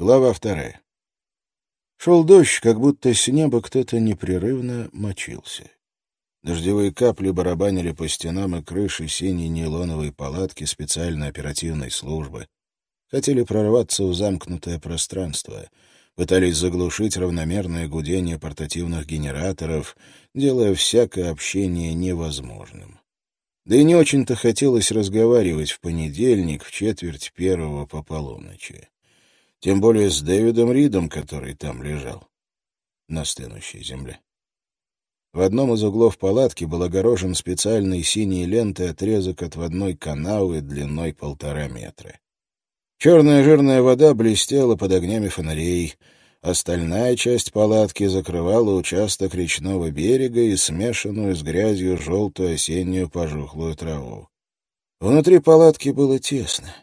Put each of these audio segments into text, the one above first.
Глава вторая. Шел дождь, как будто с неба кто-то непрерывно мочился. Дождевые капли барабанили по стенам и крыше синей нейлоновой палатки специальной оперативной службы. Хотели прорваться в замкнутое пространство. Пытались заглушить равномерное гудение портативных генераторов, делая всякое общение невозможным. Да и не очень-то хотелось разговаривать в понедельник в четверть первого по полуночи. Тем более с Дэвидом Ридом, который там лежал, на стынущей земле. В одном из углов палатки был огорожен специальной синей лентой отрезок отводной канавы длиной полтора метра. Черная жирная вода блестела под огнями фонарей. Остальная часть палатки закрывала участок речного берега и смешанную с грязью желтую осеннюю пожухлую траву. Внутри палатки было тесно.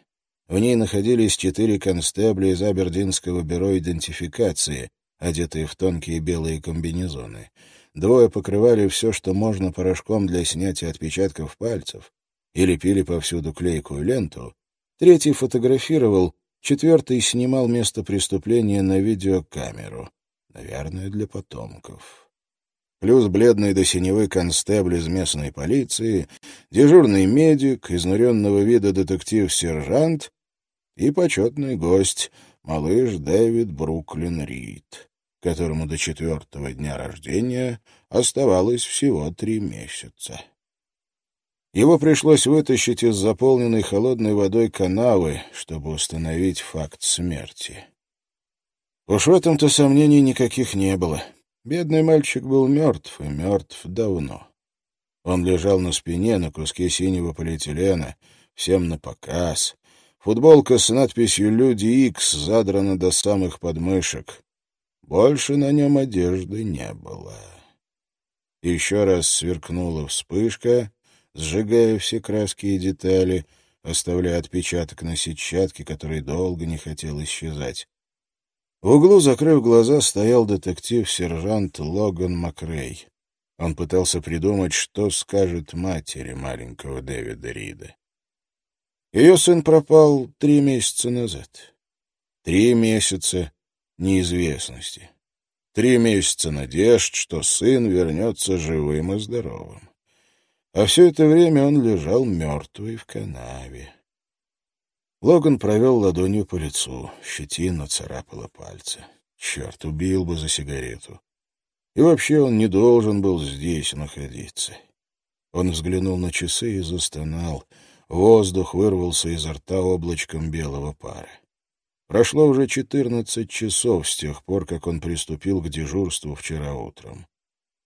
В ней находились четыре констебля из Абердинского бюро идентификации, одетые в тонкие белые комбинезоны. Двое покрывали все, что можно, порошком для снятия отпечатков пальцев, и лепили повсюду клейкую ленту. Третий фотографировал, четвертый снимал место преступления на видеокамеру. Наверное, для потомков плюс бледный до синевы констебль из местной полиции, дежурный медик, изнуренного вида детектив-сержант и почетный гость, малыш Дэвид Бруклин Рид, которому до четвертого дня рождения оставалось всего три месяца. Его пришлось вытащить из заполненной холодной водой канавы, чтобы установить факт смерти. Уж в этом-то сомнений никаких не было. Бедный мальчик был мертв, и мертв давно. Он лежал на спине на куске синего полиэтилена, всем на показ, Футболка с надписью «Люди Икс» задрана до самых подмышек. Больше на нем одежды не было. Еще раз сверкнула вспышка, сжигая все краски и детали, оставляя отпечаток на сетчатке, который долго не хотел исчезать. В углу, закрыв глаза, стоял детектив-сержант Логан Макрей. Он пытался придумать, что скажет матери маленького Дэвида Рида. Ее сын пропал три месяца назад. Три месяца неизвестности. Три месяца надежд, что сын вернется живым и здоровым. А все это время он лежал мертвый в канаве. Логан провел ладонью по лицу, щетина царапала пальцы. Черт, убил бы за сигарету. И вообще он не должен был здесь находиться. Он взглянул на часы и застонал — Воздух вырвался изо рта облачком белого пара. Прошло уже четырнадцать часов с тех пор, как он приступил к дежурству вчера утром.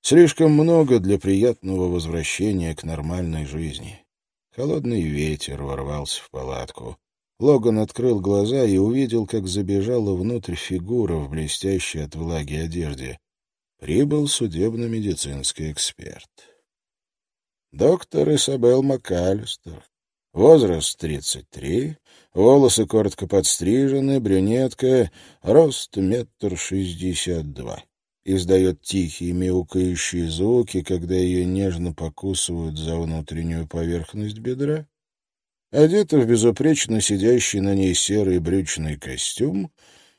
Слишком много для приятного возвращения к нормальной жизни. Холодный ветер ворвался в палатку. Логан открыл глаза и увидел, как забежала внутрь фигура в блестящей от влаги одежде. Прибыл судебно-медицинский эксперт. Доктор Исабел МакАлистер, Возраст 33, волосы коротко подстрижены, брюнетка, рост метр шестьдесят два. Издает тихие мяукающие звуки, когда ее нежно покусывают за внутреннюю поверхность бедра. Одета в безупречно сидящий на ней серый брючный костюм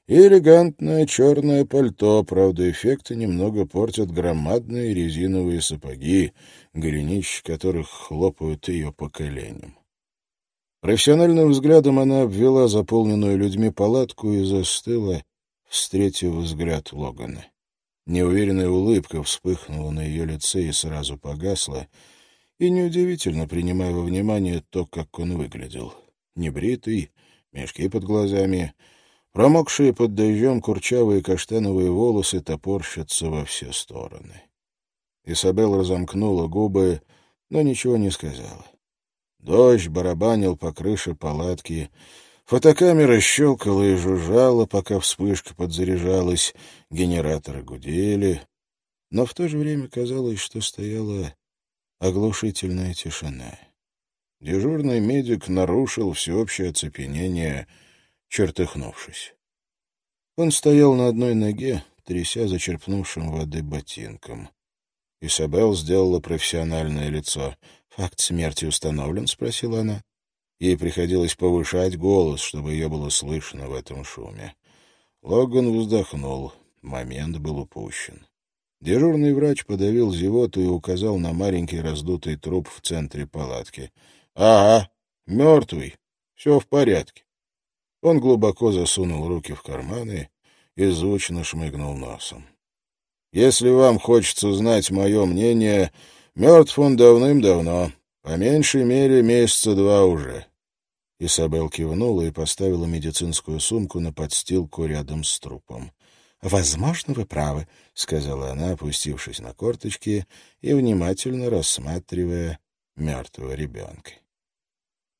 и элегантное черное пальто, правда, эффекты немного портят громадные резиновые сапоги, голенища которых хлопают ее по коленям. Профессиональным взглядом она обвела заполненную людьми палатку и застыла, встретив взгляд Логана. Неуверенная улыбка вспыхнула на ее лице и сразу погасла, и неудивительно, принимая во внимание то, как он выглядел. Небритый, мешки под глазами, промокшие под дождем курчавые каштановые волосы топорщатся во все стороны. Исабел разомкнула губы, но ничего не сказала. Дождь барабанил по крыше палатки. Фотокамера щелкала и жужжала, пока вспышка подзаряжалась. Генераторы гудели. Но в то же время казалось, что стояла оглушительная тишина. Дежурный медик нарушил всеобщее оцепенение, чертыхнувшись. Он стоял на одной ноге, тряся зачерпнувшим воды ботинком. Исабел сделала профессиональное лицо. «Факт смерти установлен?» — спросила она. Ей приходилось повышать голос, чтобы ее было слышно в этом шуме. Логан вздохнул. Момент был упущен. Дежурный врач подавил зевоту и указал на маленький раздутый труп в центре палатки. — Ага, мертвый. Все в порядке. Он глубоко засунул руки в карманы и звучно шмыгнул носом. «Если вам хочется знать мое мнение, мертв он давным-давно, по меньшей мере месяца два уже». Исабел кивнула и поставила медицинскую сумку на подстилку рядом с трупом. «Возможно, вы правы», — сказала она, опустившись на корточки и внимательно рассматривая мертвого ребенка.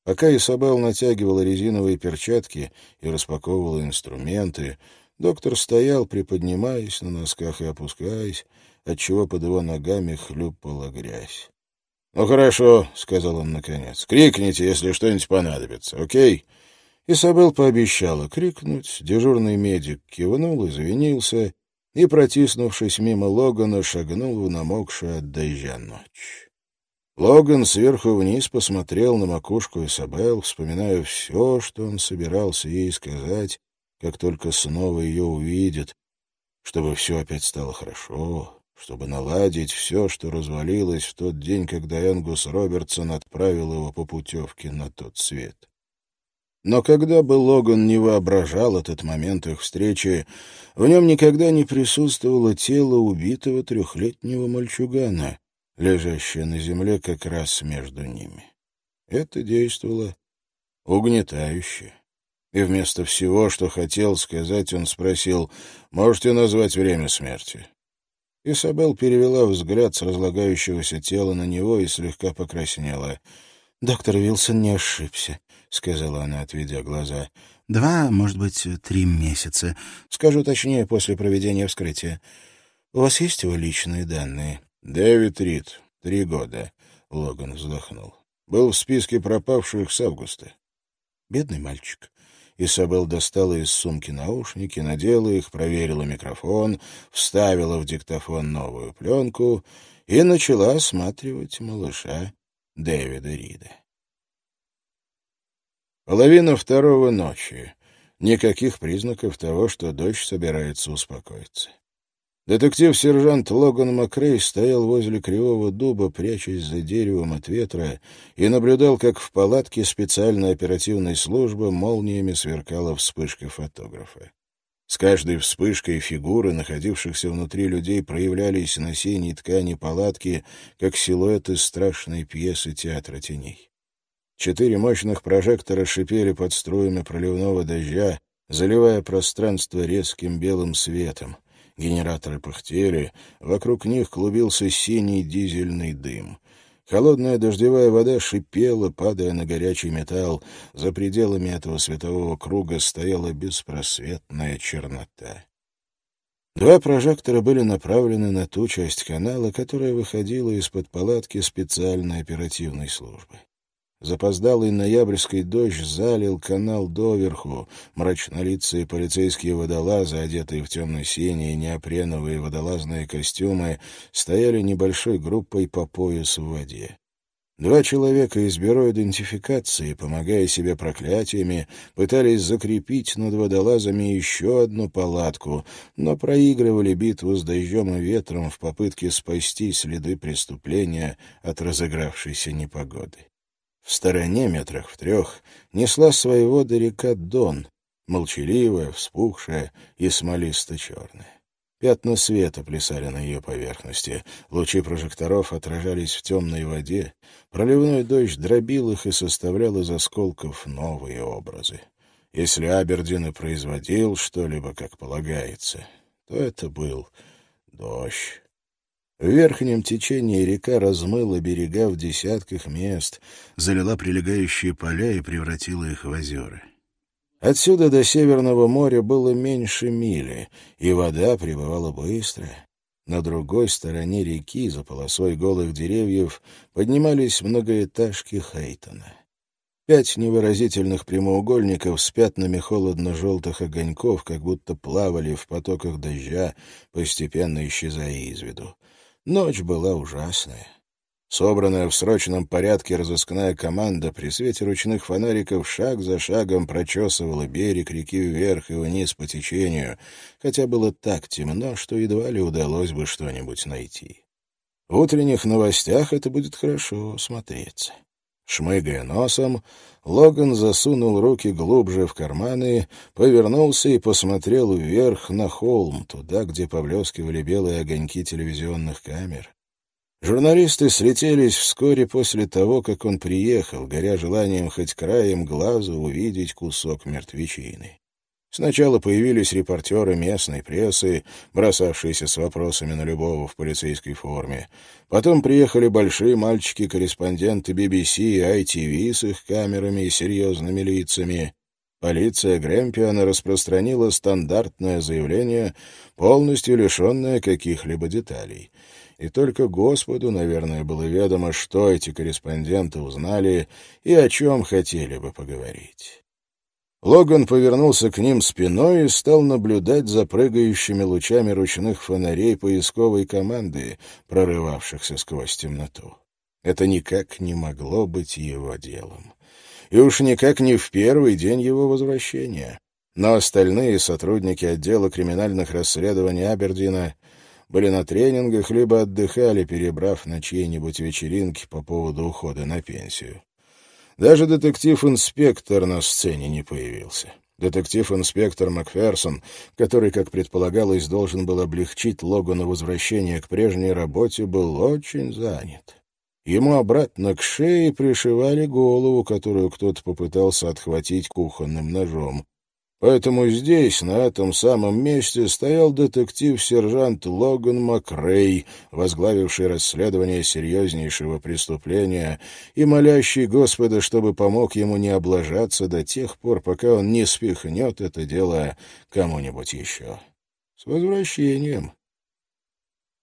Пока Исабел натягивала резиновые перчатки и распаковывала инструменты, доктор стоял, приподнимаясь на носках и опускаясь, отчего под его ногами хлюпала грязь. — Ну, хорошо, — сказал он наконец. — Крикните, если что-нибудь понадобится, окей? Исабел пообещала крикнуть, дежурный медик кивнул, извинился и, протиснувшись мимо Логана, шагнул в намокшую от дождя ночь. Логан сверху вниз посмотрел на макушку Исабел, вспоминая все, что он собирался ей сказать, как только снова ее увидит, чтобы все опять стало хорошо, чтобы наладить все, что развалилось в тот день, когда Энгус Робертсон отправил его по путевке на тот свет. Но когда бы Логан не воображал этот момент их встречи, в нем никогда не присутствовало тело убитого трехлетнего мальчугана, лежащая на земле как раз между ними. Это действовало угнетающе. И вместо всего, что хотел сказать, он спросил, «Можете назвать время смерти?» Исабел перевела взгляд с разлагающегося тела на него и слегка покраснела. «Доктор Вилсон не ошибся», — сказала она, отведя глаза. «Два, может быть, три месяца. Скажу точнее, после проведения вскрытия. У вас есть его личные данные?» «Дэвид Рид. Три года», — Логан вздохнул. «Был в списке пропавших с августа». «Бедный мальчик». Исабел достала из сумки наушники, надела их, проверила микрофон, вставила в диктофон новую пленку и начала осматривать малыша Дэвида Рида. Половина второго ночи. Никаких признаков того, что дочь собирается успокоиться. Детектив-сержант Логан Макрей стоял возле кривого дуба, прячась за деревом от ветра, и наблюдал, как в палатке специальной оперативной службы молниями сверкала вспышка фотографа. С каждой вспышкой фигуры, находившихся внутри людей, проявлялись на синей ткани палатки, как силуэты страшной пьесы театра теней. Четыре мощных прожектора шипели под струями проливного дождя, заливая пространство резким белым светом. Генераторы пыхтели, вокруг них клубился синий дизельный дым. Холодная дождевая вода шипела, падая на горячий металл. За пределами этого светового круга стояла беспросветная чернота. Два прожектора были направлены на ту часть канала, которая выходила из-под палатки специальной оперативной службы. Запоздалый ноябрьский дождь залил канал доверху. Мрачнолицые полицейские водолазы, одетые в темно-синие неопреновые водолазные костюмы, стояли небольшой группой по пояс в воде. Два человека из бюро идентификации, помогая себе проклятиями, пытались закрепить над водолазами еще одну палатку, но проигрывали битву с дождем и ветром в попытке спасти следы преступления от разыгравшейся непогоды. В стороне, метрах в трех, несла свои воды река Дон, молчаливая, вспухшая и смолисто-черная. Пятна света плясали на ее поверхности, лучи прожекторов отражались в темной воде, проливной дождь дробил их и составлял из осколков новые образы. Если Абердин и производил что-либо, как полагается, то это был дождь. В верхнем течении река размыла берега в десятках мест, залила прилегающие поля и превратила их в озера. Отсюда до Северного моря было меньше мили, и вода прибывала быстро. На другой стороне реки, за полосой голых деревьев, поднимались многоэтажки Хейтона. Пять невыразительных прямоугольников с пятнами холодно-желтых огоньков как будто плавали в потоках дождя, постепенно исчезая из виду. Ночь была ужасная. Собранная в срочном порядке разыскная команда при свете ручных фонариков шаг за шагом прочесывала берег реки вверх и вниз по течению, хотя было так темно, что едва ли удалось бы что-нибудь найти. В утренних новостях это будет хорошо смотреться. Шмыгая носом, Логан засунул руки глубже в карманы, повернулся и посмотрел вверх на холм, туда, где поблескивали белые огоньки телевизионных камер. Журналисты слетелись вскоре после того, как он приехал, горя желанием хоть краем глаза увидеть кусок мертвечины. Сначала появились репортеры местной прессы, бросавшиеся с вопросами на любого в полицейской форме. Потом приехали большие мальчики-корреспонденты BBC и ITV с их камерами и серьезными лицами. Полиция Грэмпиана распространила стандартное заявление, полностью лишенное каких-либо деталей — и только Господу, наверное, было ведомо, что эти корреспонденты узнали и о чем хотели бы поговорить. Логан повернулся к ним спиной и стал наблюдать за прыгающими лучами ручных фонарей поисковой команды, прорывавшихся сквозь темноту. Это никак не могло быть его делом. И уж никак не в первый день его возвращения. Но остальные сотрудники отдела криминальных расследований Абердина были на тренингах, либо отдыхали, перебрав на чьи-нибудь вечеринки по поводу ухода на пенсию. Даже детектив-инспектор на сцене не появился. Детектив-инспектор Макферсон, который, как предполагалось, должен был облегчить Логану возвращение к прежней работе, был очень занят. Ему обратно к шее пришивали голову, которую кто-то попытался отхватить кухонным ножом. Поэтому здесь, на этом самом месте, стоял детектив-сержант Логан Макрей, возглавивший расследование серьезнейшего преступления и молящий Господа, чтобы помог ему не облажаться до тех пор, пока он не спихнет это дело кому-нибудь еще. С возвращением!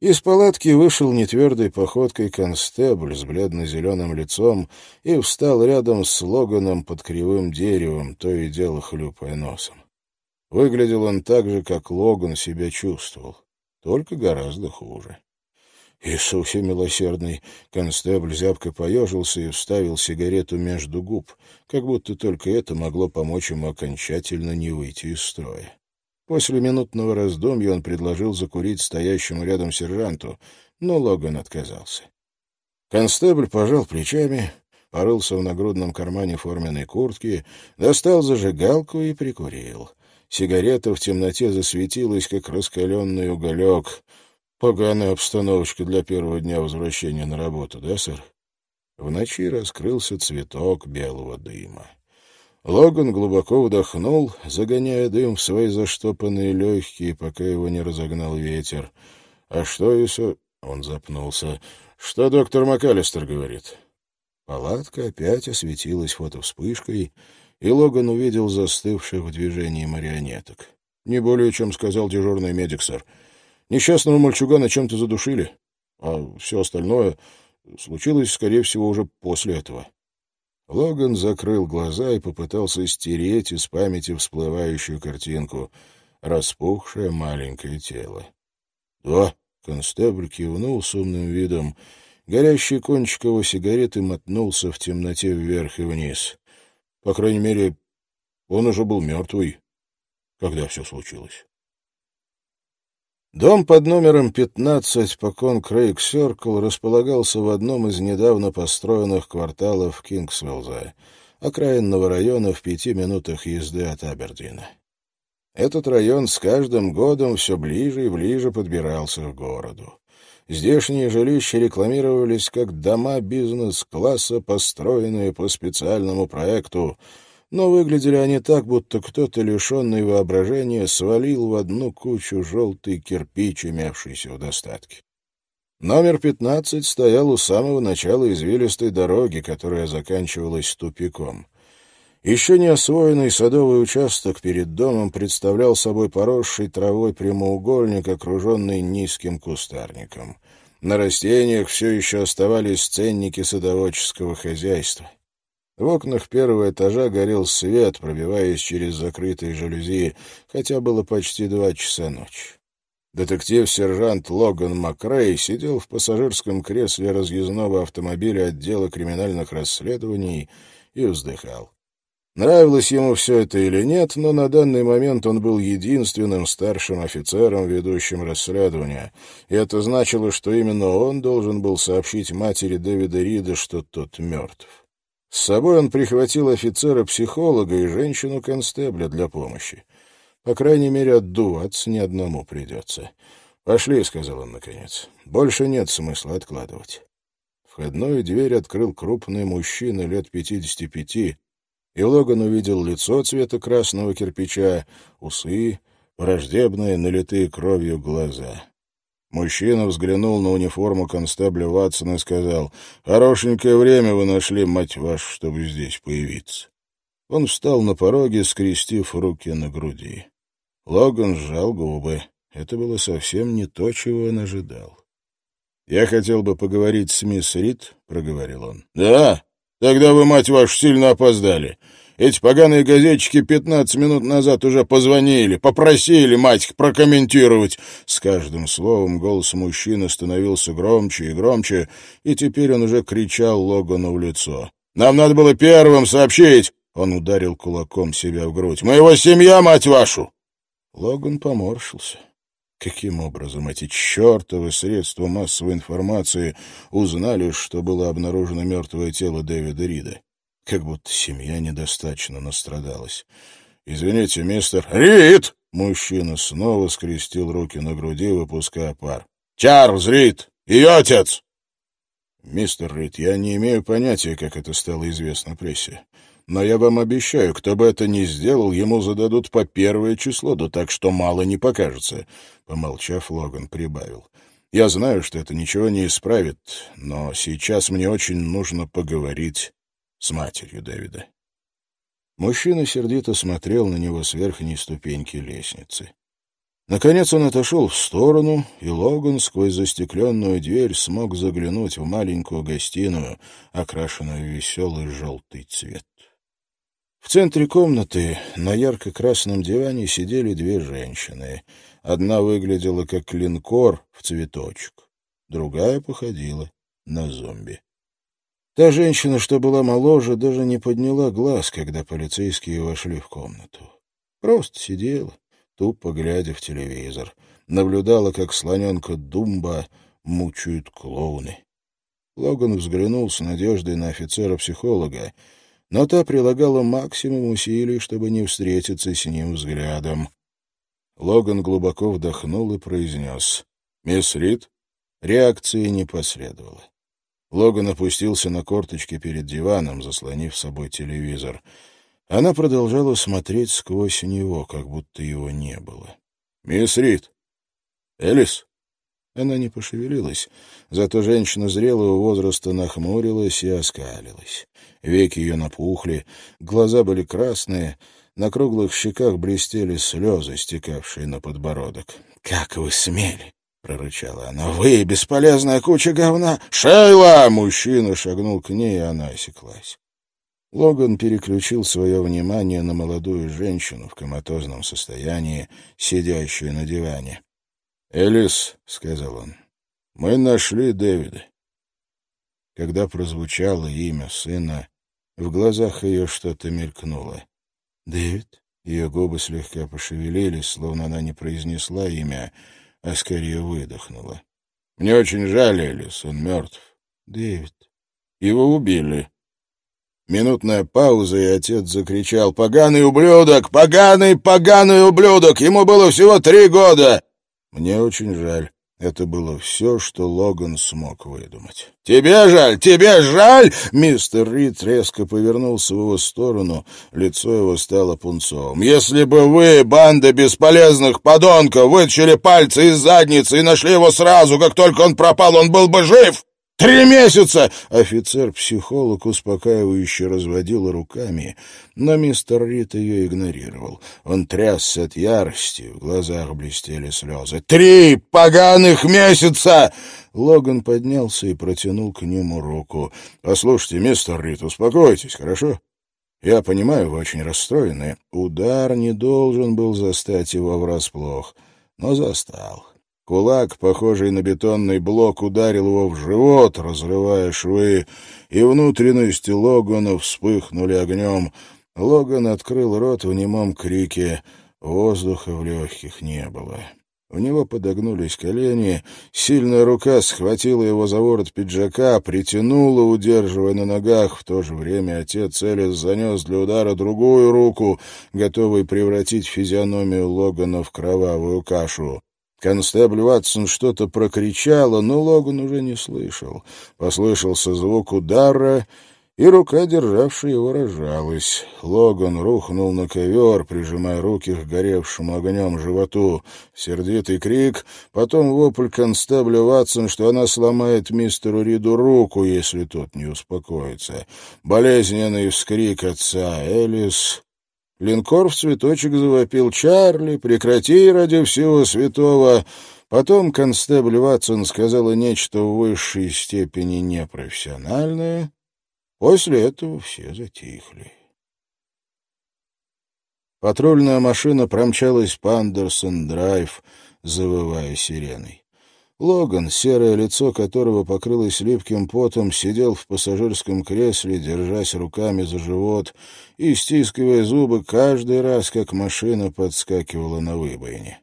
Из палатки вышел нетвердой походкой констебль с бледно-зеленым лицом и встал рядом с Логаном под кривым деревом, то и дело хлюпая носом. Выглядел он так же, как Логан себя чувствовал, только гораздо хуже. Иисусе милосердный! Констебль зябко поежился и вставил сигарету между губ, как будто только это могло помочь ему окончательно не выйти из строя. После минутного раздумья он предложил закурить стоящему рядом сержанту, но Логан отказался. Констебль пожал плечами, порылся в нагрудном кармане форменной куртки, достал зажигалку и прикурил. Сигарета в темноте засветилась, как раскаленный уголек. Поганая обстановочка для первого дня возвращения на работу, да, сэр? В ночи раскрылся цветок белого дыма. Логан глубоко вдохнул, загоняя дым в свои заштопанные легкие, пока его не разогнал ветер. «А что если...» — он запнулся. «Что доктор МакАлистер говорит?» Палатка опять осветилась фотовспышкой, и Логан увидел застывших в движении марионеток. «Не более, чем сказал дежурный медик, сэр. Несчастного мальчугана чем-то задушили, а все остальное случилось, скорее всего, уже после этого». Логан закрыл глаза и попытался стереть из памяти всплывающую картинку. Распухшее маленькое тело. «Да», — констебль кивнул с умным видом. Горящий кончик его сигареты мотнулся в темноте вверх и вниз. По крайней мере, он уже был мертвый, когда все случилось. Дом под номером 15 по Конкрейк Сёркл располагался в одном из недавно построенных кварталов Кингсвиллза, окраинного района в пяти минутах езды от Абердина. Этот район с каждым годом все ближе и ближе подбирался к городу. Здешние жилища рекламировались как дома бизнес-класса, построенные по специальному проекту — но выглядели они так, будто кто-то, лишенный воображения, свалил в одну кучу желтый кирпич, имевшийся в достатке. Номер пятнадцать стоял у самого начала извилистой дороги, которая заканчивалась тупиком. Еще не освоенный садовый участок перед домом представлял собой поросший травой прямоугольник, окруженный низким кустарником. На растениях все еще оставались ценники садоводческого хозяйства. В окнах первого этажа горел свет, пробиваясь через закрытые жалюзи, хотя было почти два часа ночи. Детектив-сержант Логан Макрей сидел в пассажирском кресле разъездного автомобиля отдела криминальных расследований и вздыхал. Нравилось ему все это или нет, но на данный момент он был единственным старшим офицером, ведущим расследование, и это значило, что именно он должен был сообщить матери Дэвида Рида, что тот мертв. С собой он прихватил офицера-психолога и женщину-констебля для помощи. По крайней мере, отдуваться ни одному придется. «Пошли», — сказал он наконец. «Больше нет смысла откладывать». Входную дверь открыл крупный мужчина лет пятидесяти пяти, и Логан увидел лицо цвета красного кирпича, усы, враждебные, налитые кровью глаза. Мужчина взглянул на униформу констебля Ватсона и сказал, «Хорошенькое время вы нашли, мать вашу, чтобы здесь появиться». Он встал на пороге, скрестив руки на груди. Логан сжал губы. Это было совсем не то, чего он ожидал. «Я хотел бы поговорить с мисс Рид», — проговорил он. «Да? Тогда вы, мать вашу, сильно опоздали. Эти поганые газетчики пятнадцать минут назад уже позвонили, попросили, мать их, прокомментировать». С каждым словом голос мужчины становился громче и громче, и теперь он уже кричал Логану в лицо. «Нам надо было первым сообщить!» Он ударил кулаком себя в грудь. «Мы семья, мать вашу!» Логан поморщился. Каким образом эти чертовы средства массовой информации узнали, что было обнаружено мертвое тело Дэвида Рида? Как будто семья недостаточно настрадалась. «Извините, мистер...» «Рид!» Мужчина снова скрестил руки на груди, выпуская пар. «Чарльз Рид! Ее отец!» «Мистер Рид, я не имею понятия, как это стало известно прессе. Но я вам обещаю, кто бы это ни сделал, ему зададут по первое число, да так что мало не покажется. Помолчав, Логан прибавил. Я знаю, что это ничего не исправит, но сейчас мне очень нужно поговорить с матерью Дэвида. Мужчина сердито смотрел на него с верхней ступеньки лестницы. Наконец он отошел в сторону, и Логан сквозь застекленную дверь смог заглянуть в маленькую гостиную, окрашенную веселый желтый цвет. В центре комнаты на ярко-красном диване сидели две женщины. Одна выглядела как линкор в цветочек, другая походила на зомби. Та женщина, что была моложе, даже не подняла глаз, когда полицейские вошли в комнату. Просто сидела, тупо глядя в телевизор. Наблюдала, как слоненка Думба мучают клоуны. Логан взглянул с надеждой на офицера-психолога, но та прилагала максимум усилий, чтобы не встретиться с ним взглядом. Логан глубоко вдохнул и произнес «Мисс Рид?» Реакции не последовало. Логан опустился на корточки перед диваном, заслонив собой телевизор. Она продолжала смотреть сквозь него, как будто его не было. «Мисс Рид!» «Элис?» Она не пошевелилась, зато женщина зрелого возраста нахмурилась и оскалилась. Веки ее напухли, глаза были красные, на круглых щеках блестели слезы, стекавшие на подбородок. «Как вы смели!» — прорычала она. «Вы, бесполезная куча говна!» «Шейла!» — мужчина шагнул к ней, и она осеклась. Логан переключил свое внимание на молодую женщину в коматозном состоянии, сидящую на диване. «Элис», — сказал он, — «мы нашли Дэвида». Когда прозвучало имя сына, в глазах ее что-то мелькнуло. «Дэвид?» Ее губы слегка пошевелились, словно она не произнесла имя, а скорее выдохнула. «Мне очень жаль, Элис, он мертв». «Дэвид». «Его убили». Минутная пауза, и отец закричал «Поганый ублюдок! Поганый, поганый ублюдок! Ему было всего три года!» Мне очень жаль. Это было все, что Логан смог выдумать. «Тебе жаль! Тебе жаль!» Мистер Рид резко повернулся в его сторону. Лицо его стало пунцовым. «Если бы вы, банда бесполезных подонков, вытащили пальцы из задницы и нашли его сразу, как только он пропал, он был бы жив!» Три месяца!» Офицер-психолог успокаивающе разводил руками, но мистер Рид ее игнорировал. Он трясся от ярости, в глазах блестели слезы. «Три поганых месяца!» Логан поднялся и протянул к нему руку. «Послушайте, мистер Рид, успокойтесь, хорошо? Я понимаю, вы очень расстроены. Удар не должен был застать его врасплох, но застал. Кулак, похожий на бетонный блок, ударил его в живот, разрывая швы, и внутренности Логана вспыхнули огнем. Логан открыл рот в немом крике. Воздуха в легких не было. У него подогнулись колени, сильная рука схватила его за ворот пиджака, притянула, удерживая на ногах. В то же время отец Элис занес для удара другую руку, готовый превратить физиономию Логана в кровавую кашу. Констебль Ватсон что-то прокричала, но Логан уже не слышал. Послышался звук удара, и рука, державшая его, разжалась. Логан рухнул на ковер, прижимая руки к горевшему огнем животу. Сердитый крик, потом вопль констебля Ватсон, что она сломает мистеру Риду руку, если тот не успокоится. Болезненный вскрик отца Элис... Линкор в цветочек завопил «Чарли, прекрати ради всего святого!» Потом констебль Ватсон сказала нечто в высшей степени непрофессиональное, После этого все затихли. Патрульная машина промчалась по Андерсон-драйв, завывая сиреной. Логан, серое лицо которого покрылось липким потом, сидел в пассажирском кресле, держась руками за живот и стискивая зубы каждый раз, как машина подскакивала на выбоине.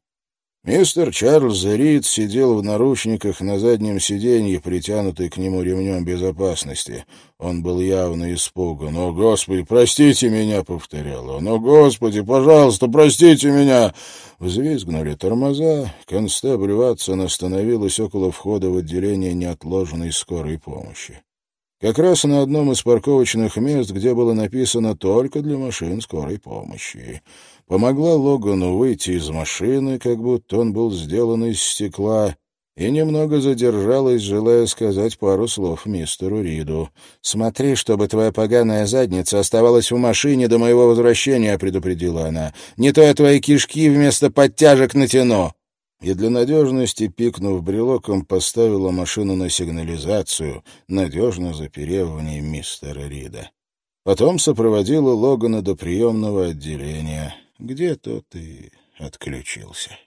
Мистер Чарльз Рид сидел в наручниках на заднем сиденье, притянутый к нему ремнем безопасности. Он был явно испуган. «О, Господи, простите меня!» — повторял он. «О, Господи, пожалуйста, простите меня!» Взвизгнули тормоза. Констебль Ватсон остановилась около входа в отделение неотложенной скорой помощи. Как раз на одном из парковочных мест, где было написано «Только для машин скорой помощи» помогла Логану выйти из машины, как будто он был сделан из стекла, и немного задержалась, желая сказать пару слов мистеру Риду. «Смотри, чтобы твоя поганая задница оставалась в машине до моего возвращения», — предупредила она. «Не то я твои кишки вместо подтяжек натяну». И для надежности, пикнув брелоком, поставила машину на сигнализацию, надежно заперев в ней мистера Рида. Потом сопроводила Логана до приемного отделения где тот и отключился.